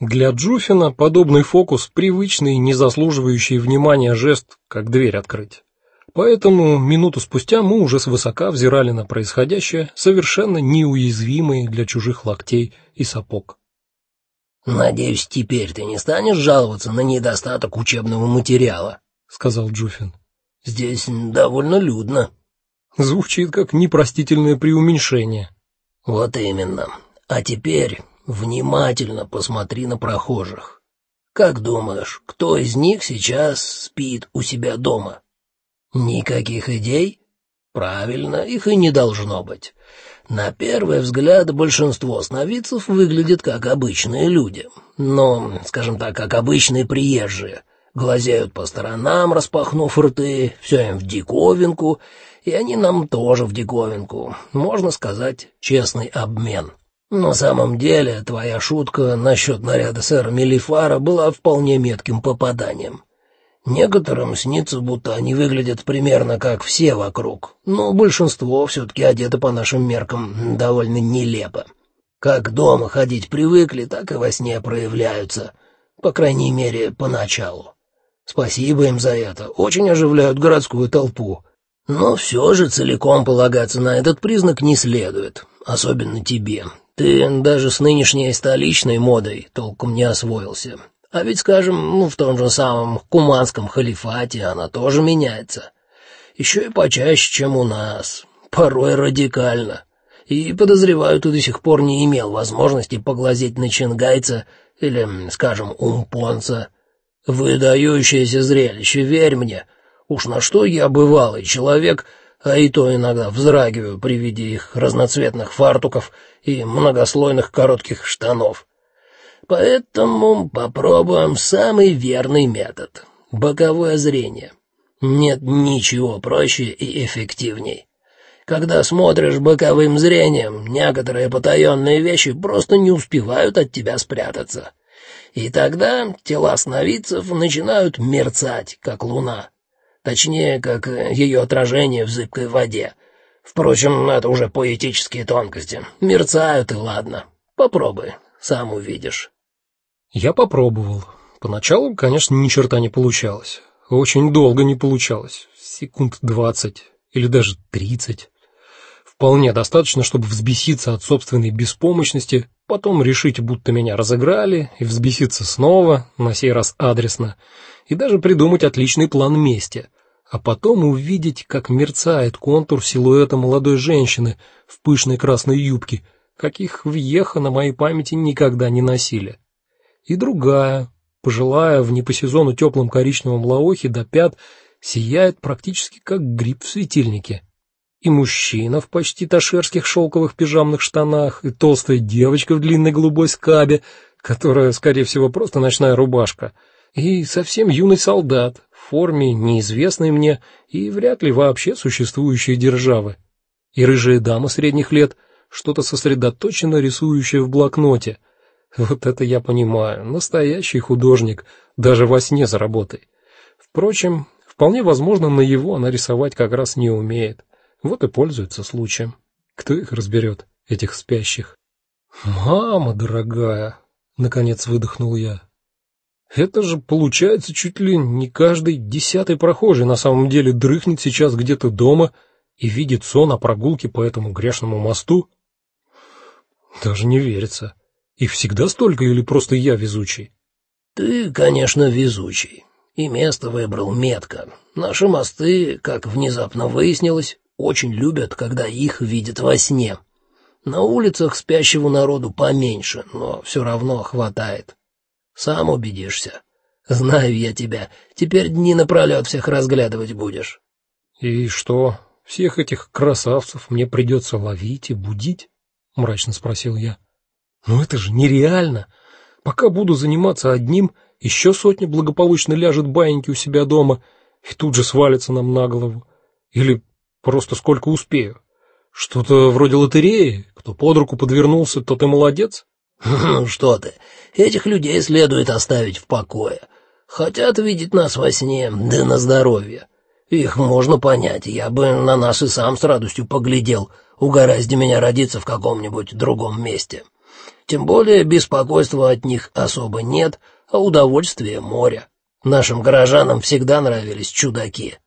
Для Джуфина подобный фокус привычный, не заслуживающий внимания жест, как дверь открыть. Поэтому минуту спустя мы уже свысока взирали на происходящее, совершенно неуязвимые для чужих локтей и сапог. Надеюсь, теперь ты не станешь жаловаться на недостаток учебного материала, сказал Джуфин. Здесь довольно людно. Звучит как непростительное преуменьшение. Вот именно. А теперь внимательно посмотри на прохожих. Как думаешь, кто из них сейчас спит у себя дома? Никаких идей? Правильно, их и не должно быть. На первый взгляд большинство сновидцев выглядят как обычные люди, но, скажем так, как обычные приезжие. Глазеют по сторонам, распахнув рты, все им в диковинку, и они нам тоже в диковинку. Можно сказать, честный обмен. На самом деле, твоя шутка насчет наряда сэра Мелифара была вполне метким попаданием. Некоторым снится, будто они выглядят примерно как все вокруг, но большинство все-таки одеты по нашим меркам довольно нелепо. Как дома ходить привыкли, так и во сне проявляются, по крайней мере, поначалу. Спасибо им за это, очень оживляют городскую толпу. Но все же целиком полагаться на этот признак не следует, особенно тебе. Ты даже с нынешней столичной модой толком не освоился. А ведь, скажем, ну, в том же самом куманском халифате она тоже меняется. Еще и почаще, чем у нас. Порой радикально. И, подозреваю, ты до сих пор не имел возможности поглазеть на чингайца или, скажем, умпонца. Выдающееся зрелище, верь мне. Уж на что я бывалый человек, а и то иногда вздрагиваю при виде их разноцветных фартуков и многослойных коротких штанов. Поэтому попробуем самый верный метод боковое зрение. Нет ничего проще и эффективней. Когда смотришь боковым зрением, некоторые потаенные вещи просто не успевают от тебя спрятаться. И тогда тела сновидцев начинают мерцать, как луна. Точнее, как ее отражение в зыбкой воде. Впрочем, это уже поэтические тонкости. Мерцают и ладно. Попробуй, сам увидишь. Я попробовал. Поначалу, конечно, ни черта не получалось. Очень долго не получалось. Секунд двадцать или даже тридцать. Вполне достаточно, чтобы взбеситься от собственной беспомощности, потом решить, будто меня разыграли, и взбеситься снова, на сей раз адресно, и даже придумать отличный план мести, а потом увидеть, как мерцает контур силуэта молодой женщины в пышной красной юбке, каких в Еха на моей памяти никогда не носили и другая, пожилая в не по сезону теплом коричневом лаохе до пят, сияет практически как гриб в светильнике. И мужчина в почти ташерских шелковых пижамных штанах, и толстая девочка в длинной голубой скабе, которая, скорее всего, просто ночная рубашка, и совсем юный солдат в форме неизвестной мне и вряд ли вообще существующей державы. И рыжая дама средних лет, что-то сосредоточенно рисующая в блокноте, вот это я понимаю. Настоящий художник, даже во сне за работой. Впрочем, вполне возможно, на его нарисовать как раз не умеет. Вот и пользуется случаем. Кто их разберет, этих спящих? Мама дорогая, наконец выдохнул я. Это же получается чуть ли не каждый десятый прохожий на самом деле дрыхнет сейчас где-то дома и видит сон о прогулке по этому грешному мосту. Даже не верится. И всегда столько или просто я везучий? Ты, конечно, везучий. И место выбрал метко. Наши мосты, как внезапно выяснилось, очень любят, когда их видят во сне. На улицах спящего народу поменьше, но все равно хватает. Сам убедишься. Знаю я тебя. Теперь дни напролет всех разглядывать будешь. И что? Всех этих красавцев мне придется ловить и будить? мрачно спросил я. Но это же нереально. Пока буду заниматься одним, еще сотня благополучно ляжет баиньки у себя дома и тут же свалится нам на голову. Или просто сколько успею. Что-то вроде лотереи. Кто под руку подвернулся, тот и молодец. Ну что ты? Этих людей следует оставить в покое. Хотят видеть нас во сне, да на здоровье. Их можно понять. Я бы на нас и сам с радостью поглядел, угораздя меня родиться в каком-нибудь другом месте. Тем более беспокойства от них особо нет, а удовольствия море. Нашим горожанам всегда нравились чудаки.